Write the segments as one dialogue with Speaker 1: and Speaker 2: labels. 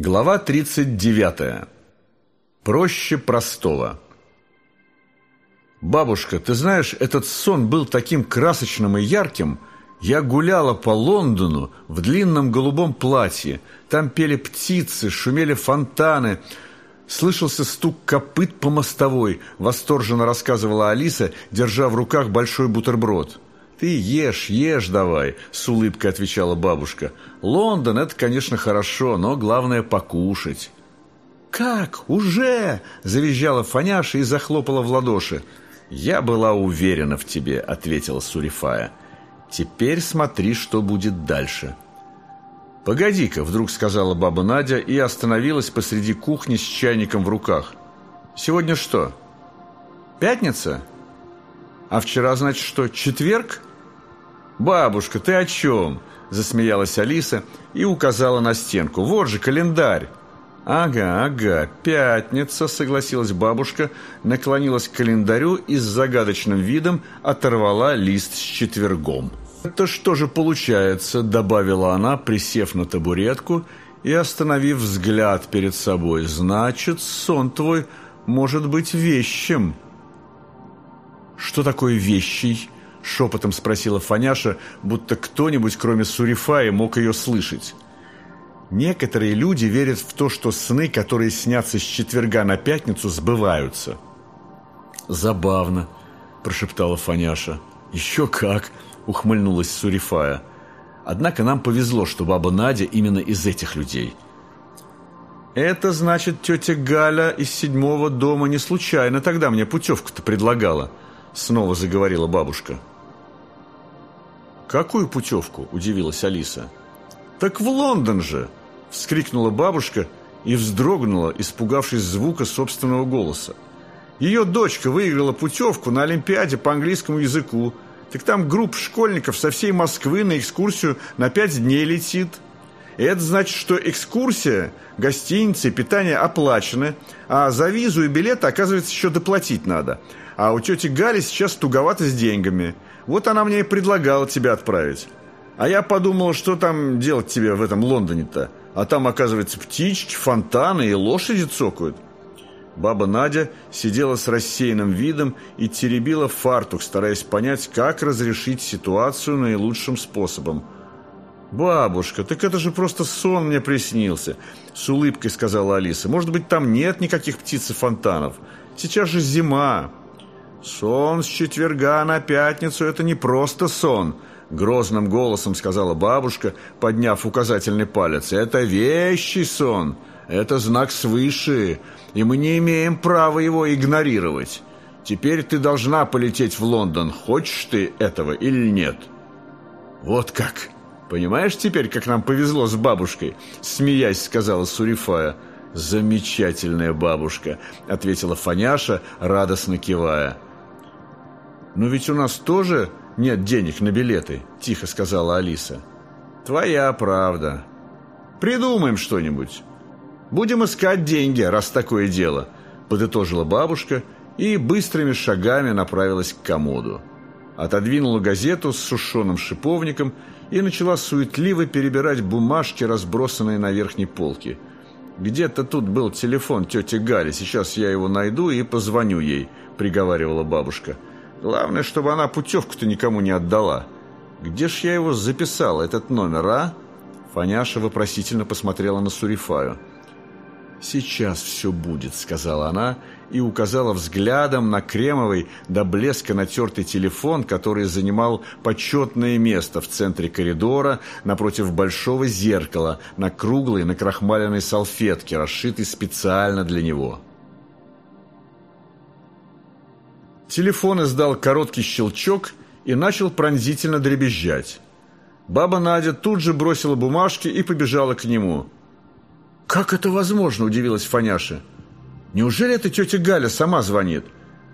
Speaker 1: Глава 39. Проще простого. «Бабушка, ты знаешь, этот сон был таким красочным и ярким. Я гуляла по Лондону в длинном голубом платье. Там пели птицы, шумели фонтаны. Слышался стук копыт по мостовой», — восторженно рассказывала Алиса, держа в руках большой бутерброд. «Ты ешь, ешь давай», — с улыбкой отвечала бабушка. «Лондон — это, конечно, хорошо, но главное — покушать». «Как? Уже?» — завизжала Фаняша и захлопала в ладоши. «Я была уверена в тебе», — ответила Сурифая. «Теперь смотри, что будет дальше». «Погоди-ка», — вдруг сказала баба Надя и остановилась посреди кухни с чайником в руках. «Сегодня что? Пятница? А вчера, значит, что, четверг?» «Бабушка, ты о чем?» – засмеялась Алиса и указала на стенку. «Вот же календарь!» «Ага, ага, пятница», — согласилась бабушка, наклонилась к календарю и с загадочным видом оторвала лист с четвергом. «Это что же получается?» — добавила она, присев на табуретку и остановив взгляд перед собой. «Значит, сон твой может быть вещим». «Что такое вещий?» Шепотом спросила Фаняша, будто кто-нибудь, кроме Сурифаи, мог ее слышать. Некоторые люди верят в то, что сны, которые снятся с четверга на пятницу, сбываются. «Забавно», – прошептала Фаняша. «Еще как», – ухмыльнулась Сурифая. «Однако нам повезло, что баба Надя именно из этих людей». «Это значит, тетя Галя из седьмого дома не случайно тогда мне путевку-то предлагала», – снова заговорила бабушка. «Какую путевку?» – удивилась Алиса. «Так в Лондон же!» – вскрикнула бабушка и вздрогнула, испугавшись звука собственного голоса. Ее дочка выиграла путевку на Олимпиаде по английскому языку. Так там группа школьников со всей Москвы на экскурсию на пять дней летит. И это значит, что экскурсия, гостиница и питание оплачены, а за визу и билеты, оказывается, еще доплатить надо. А у тети Гали сейчас туговато с деньгами – вот она мне и предлагала тебя отправить. А я подумал, что там делать тебе в этом Лондоне-то? А там, оказывается, птички, фонтаны и лошади цокают. Баба Надя сидела с рассеянным видом и теребила фартук, стараясь понять, как разрешить ситуацию наилучшим способом. «Бабушка, так это же просто сон мне приснился», — с улыбкой сказала Алиса. «Может быть, там нет никаких птиц и фонтанов? Сейчас же зима». «Сон с четверга на пятницу – это не просто сон», – грозным голосом сказала бабушка, подняв указательный палец. «Это вещий сон, это знак свыше, и мы не имеем права его игнорировать. Теперь ты должна полететь в Лондон, хочешь ты этого или нет?» «Вот как! Понимаешь теперь, как нам повезло с бабушкой?» – смеясь сказала Сурифая. «Замечательная бабушка», – ответила Фаняша, радостно кивая. «Но ведь у нас тоже нет денег на билеты», – тихо сказала Алиса. «Твоя правда. Придумаем что-нибудь. Будем искать деньги, раз такое дело», – подытожила бабушка и быстрыми шагами направилась к комоду. Отодвинула газету с сушеным шиповником и начала суетливо перебирать бумажки, разбросанные на верхней полке. «Где-то тут был телефон тети Гали, сейчас я его найду и позвоню ей», – приговаривала бабушка. – Главное, чтобы она путевку-то никому не отдала. Где ж я его записал, этот номер, а?» Фаняша вопросительно посмотрела на Сурифаю. «Сейчас все будет», — сказала она и указала взглядом на кремовый до блеска натертый телефон, который занимал почетное место в центре коридора напротив большого зеркала на круглой накрахмаленной салфетке, расшитой специально для него. Телефон издал короткий щелчок и начал пронзительно дребезжать. Баба Надя тут же бросила бумажки и побежала к нему. «Как это возможно?» – удивилась Фаняша. «Неужели эта тетя Галя сама звонит?»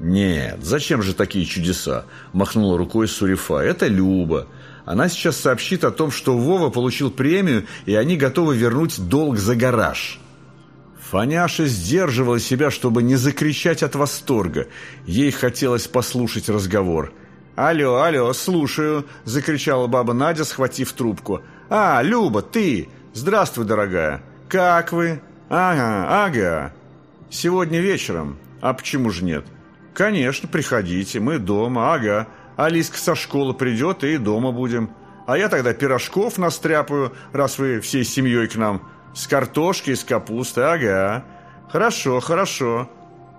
Speaker 1: «Нет, зачем же такие чудеса?» – махнула рукой Сурифа. «Это Люба. Она сейчас сообщит о том, что Вова получил премию, и они готовы вернуть долг за гараж». Фаняша сдерживала себя, чтобы не закричать от восторга. Ей хотелось послушать разговор. «Алло, алло, слушаю!» – закричала баба Надя, схватив трубку. «А, Люба, ты! Здравствуй, дорогая! «Как вы?» «Ага, ага. Сегодня вечером. А почему же нет?» «Конечно, приходите, мы дома, ага. Алиска со школы придет и дома будем. А я тогда пирожков настряпаю, раз вы всей семьей к нам. С картошкой, с капустой, ага. Хорошо, хорошо.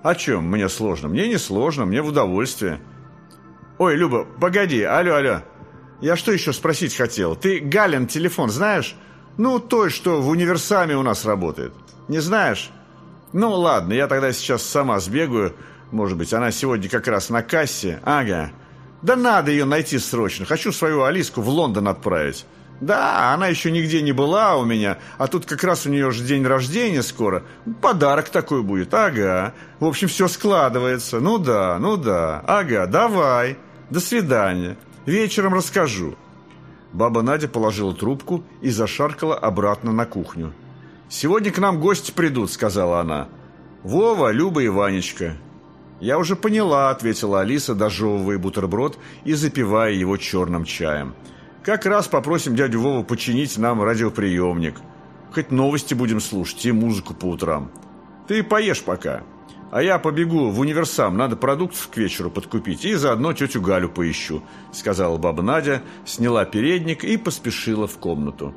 Speaker 1: О чем мне сложно? Мне не сложно, мне в удовольствие». «Ой, Люба, погоди, алло, алло. Я что еще спросить хотел? Ты Галин телефон знаешь? Ну, той, что в универсаме у нас работает. Не знаешь? Ну, ладно, я тогда сейчас сама сбегаю. Может быть, она сегодня как раз на кассе. Ага. Да надо ее найти срочно. Хочу свою Алиску в Лондон отправить. Да, она еще нигде не была у меня, а тут как раз у нее же день рождения скоро. Подарок такой будет, ага. В общем, все складывается. Ну да, ну да, ага, давай. До свидания. Вечером расскажу. Баба Надя положила трубку и зашаркала обратно на кухню. «Сегодня к нам гости придут», — сказала она. «Вова, Люба и Ванечка». «Я уже поняла», — ответила Алиса, дожевывая бутерброд и запивая его черным чаем. «Как раз попросим дядю Вову починить нам радиоприемник. Хоть новости будем слушать и музыку по утрам. Ты поешь пока». А я побегу в универсам, надо продуктов к вечеру подкупить, и заодно тетю Галю поищу», — сказала баба Надя, сняла передник и поспешила в комнату.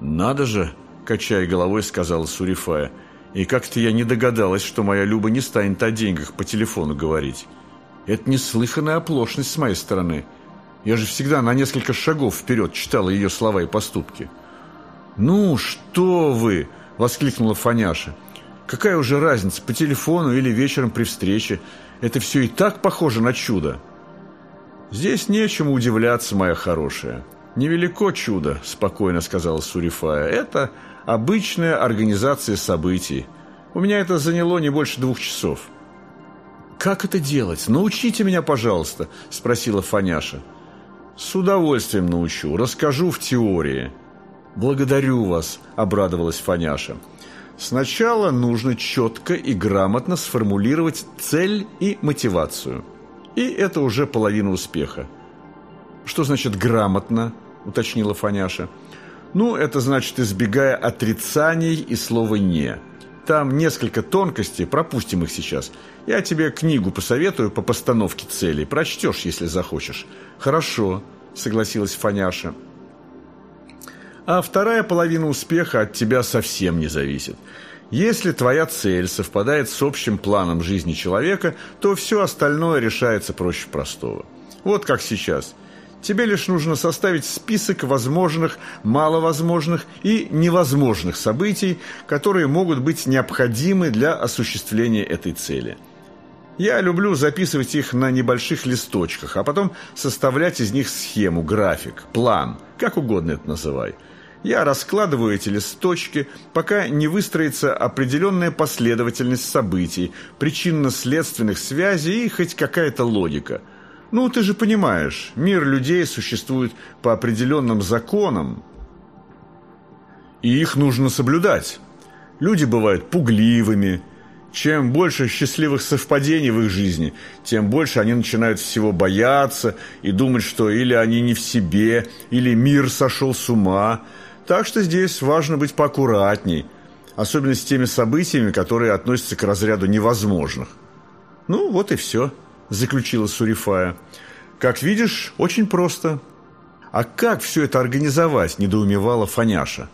Speaker 1: «Надо же!» — качая головой, сказала Сурифая. «И как-то я не догадалась, что моя Люба не станет о деньгах по телефону говорить. Это неслыханная оплошность с моей стороны. Я же всегда на несколько шагов вперед читала ее слова и поступки». «Ну, что вы!» – воскликнула Фаняша. «Какая уже разница, по телефону или вечером при встрече? Это все и так похоже на чудо». «Здесь нечему удивляться, моя хорошая. Невелико чудо», – спокойно сказала Сурифая. «Это обычная организация событий. У меня это заняло не больше двух часов». «Как это делать? Научите меня, пожалуйста», – спросила Фаняша. «С удовольствием научу. Расскажу в теории». «Благодарю вас», – обрадовалась Фаняша. «Сначала нужно четко и грамотно сформулировать цель и мотивацию. И это уже половина успеха». «Что значит «грамотно»?» – уточнила Фаняша. «Ну, это значит, избегая отрицаний и слова «не». Там несколько тонкостей, пропустим их сейчас. Я тебе книгу посоветую по постановке целей. Прочтешь, если захочешь». «Хорошо», – согласилась Фаняша а вторая половина успеха от тебя совсем не зависит. Если твоя цель совпадает с общим планом жизни человека, то все остальное решается проще простого. Вот как сейчас. Тебе лишь нужно составить список возможных, маловозможных и невозможных событий, которые могут быть необходимы для осуществления этой цели. Я люблю записывать их на небольших листочках, а потом составлять из них схему, график, план, как угодно это называй – я раскладываю эти листочки, пока не выстроится определенная последовательность событий, причинно-следственных связей и хоть какая-то логика. Ну, ты же понимаешь, мир людей существует по определенным законам, и их нужно соблюдать. Люди бывают пугливыми. Чем больше счастливых совпадений в их жизни, тем больше они начинают всего бояться и думать, что или они не в себе, или мир сошел с ума – так что здесь важно быть поаккуратней, особенно с теми событиями, которые относятся к разряду невозможных. «Ну, вот и все», – заключила Сурифая. «Как видишь, очень просто». «А как все это организовать?» – недоумевала Фаняша.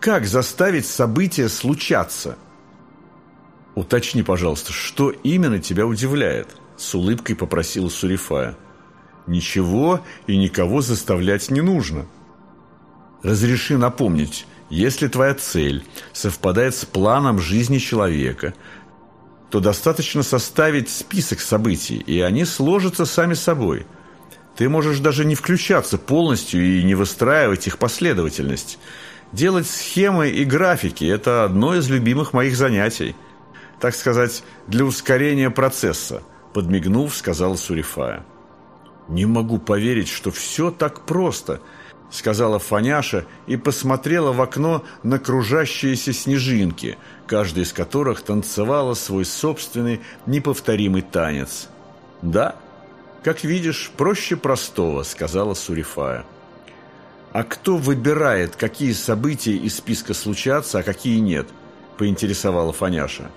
Speaker 1: «Как заставить события случаться?» «Уточни, пожалуйста, что именно тебя удивляет?» – с улыбкой попросила Сурифая. «Ничего и никого заставлять не нужно». Разреши напомнить, если твоя цель совпадает с планом жизни человека, то достаточно составить список событий, и они сложатся сами собой. Ты можешь даже не включаться полностью и не выстраивать их последовательность. Делать схемы и графики – это одно из любимых моих занятий. Так сказать, для ускорения процесса, подмигнув, сказала Сурифая. Не могу поверить, что все так просто –— сказала Фаняша и посмотрела в окно на кружащиеся снежинки, каждая из которых танцевала свой собственный неповторимый танец. «Да, как видишь, проще простого», — сказала Сурифая. «А кто выбирает, какие события из списка случатся, а какие нет?» – поинтересовала Фаняша.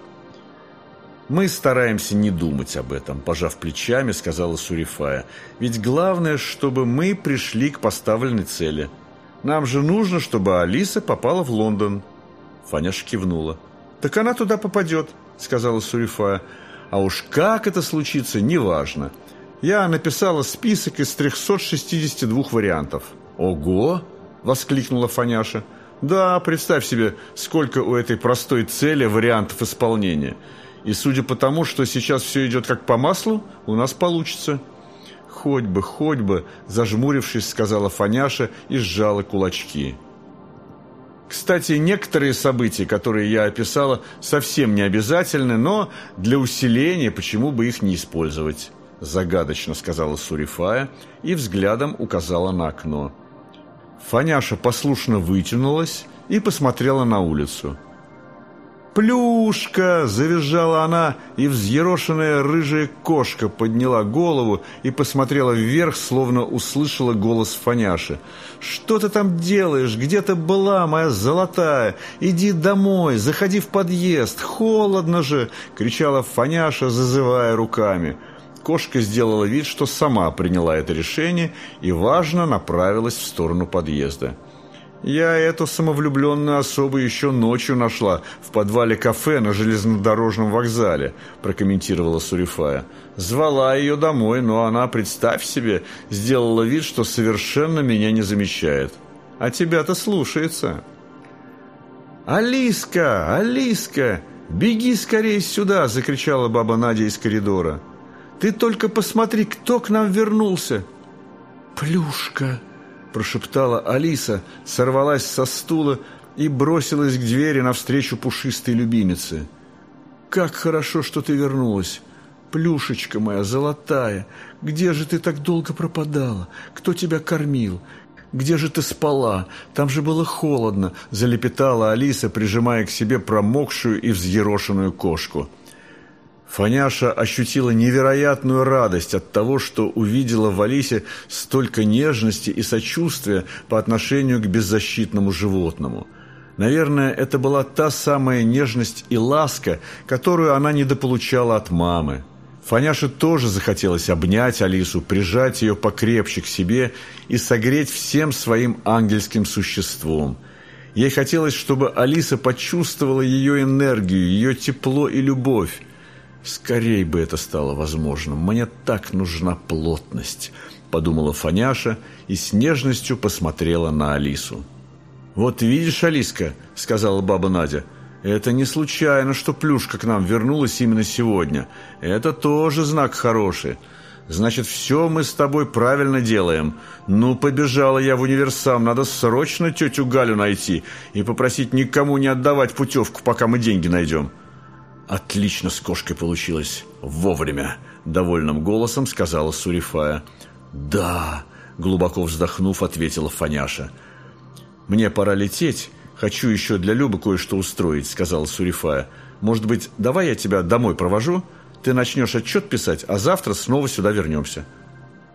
Speaker 1: «Мы стараемся не думать об этом», – пожав плечами, сказала Сурифая. «Ведь главное, чтобы мы пришли к поставленной цели. Нам же нужно, чтобы Алиса попала в Лондон». Фаняша кивнула. «Так она туда попадет», – сказала Сурифая. «А уж как это случится, неважно. Я написала список из 362 вариантов». «Ого!» – воскликнула Фаняша. «Да, представь себе, сколько у этой простой цели вариантов исполнения». И судя по тому, что сейчас все идет как по маслу, у нас получится». «Хоть бы, хоть бы», – зажмурившись, сказала Фаняша и сжала кулачки. Кстати, некоторые события, которые я описала, совсем не обязательны, но для усиления почему бы их не использовать? Загадочно сказала Сурифая и взглядом указала на окно. Фаняша послушно вытянулась и посмотрела на улицу. «Плюшка!» – завизжала она, и взъерошенная рыжая кошка подняла голову и посмотрела вверх, словно услышала голос Фаняши. «Что ты там делаешь? Где ты была, моя золотая? Иди домой, заходи в подъезд, холодно же!» – кричала Фаняша, зазывая руками. Кошка сделала вид, что сама приняла это решение и, важно, направилась в сторону подъезда. «Я эту самовлюбленную особу еще ночью нашла в подвале кафе на железнодорожном вокзале», прокомментировала Сурифая. «Звала ее домой, но она, представь себе, сделала вид, что совершенно меня не замечает. А тебя-то слушается». «Алиска! Алиска! Беги скорее сюда!» – закричала баба Надя из коридора. «Ты только посмотри, кто к нам вернулся!» «Плюшка!» Прошептала Алиса, сорвалась со стула и бросилась к двери навстречу пушистой любимице. «Как хорошо, что ты вернулась! Плюшечка моя золотая! Где же ты так долго пропадала? Кто тебя кормил? Где же ты спала? Там же было холодно!» – залепетала Алиса, прижимая к себе промокшую и взъерошенную кошку. Фаняша ощутила невероятную радость от того, что увидела в Алисе столько нежности и сочувствия по отношению к беззащитному животному. Наверное, это была та самая нежность и ласка, которую она недополучала от мамы. Фаняше тоже захотелось обнять Алису, прижать ее покрепче к себе и согреть всем своим ангельским существом. Ей хотелось, чтобы Алиса почувствовала ее энергию, ее тепло и любовь. Скорей бы это стало возможным. Мне так нужна плотность, подумала Фаняша и с нежностью посмотрела на Алису. Вот видишь, Алиска, сказала баба Надя, это не случайно, что Плюшка к нам вернулась именно сегодня. Это тоже знак хороший. Значит, все мы с тобой правильно делаем. Ну, побежала я в универсам, надо срочно тетю Галю найти и попросить никому не отдавать путевку, пока мы деньги найдем. «Отлично с кошкой получилось. Вовремя!» – довольным голосом сказала Сурифая. «Да!» – глубоко вздохнув, ответила Фаняша. «Мне пора лететь. Хочу еще для Любы кое-что устроить», – сказала Сурифая. «Может быть, давай я тебя домой провожу? Ты начнешь отчет писать, а завтра снова сюда вернемся».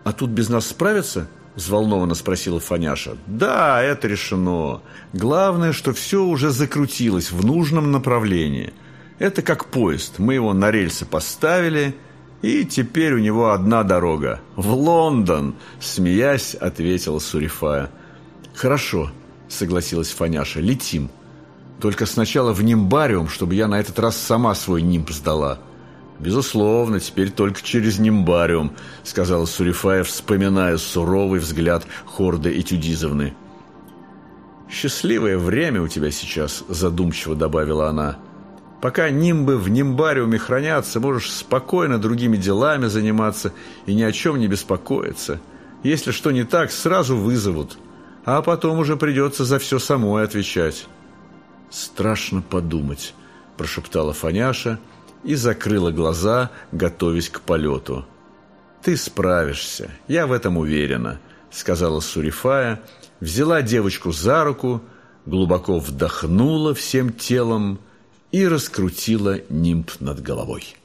Speaker 1: «А тут без нас справятся?» – взволнованно спросила Фаняша. «Да, это решено. Главное, что все уже закрутилось в нужном направлении». Это как поезд. Мы его на рельсы поставили, и теперь у него одна дорога. В Лондон!» Смеясь, ответила Сурифая. «Хорошо», согласилась Фаняша. «Летим. Только сначала в нимбариум, чтобы я на этот раз сама свой нимб сдала». «Безусловно, теперь только через нимбариум», — сказала Сурифая, вспоминая суровый взгляд Хорды Этюдизовны. «Счастливое время у тебя сейчас», — задумчиво добавила она. Пока нимбы в нимбариуме хранятся, можешь спокойно другими делами заниматься и ни о чем не беспокоиться. Если что не так, сразу вызовут, а потом уже придется за все самой отвечать. «Страшно подумать», – прошептала Фаняша и закрыла глаза, готовясь к полету. «Ты справишься, я в этом уверена», – сказала Сурифая, взяла девочку за руку, глубоко вдохнула всем телом – и раскрутила нимб над головой.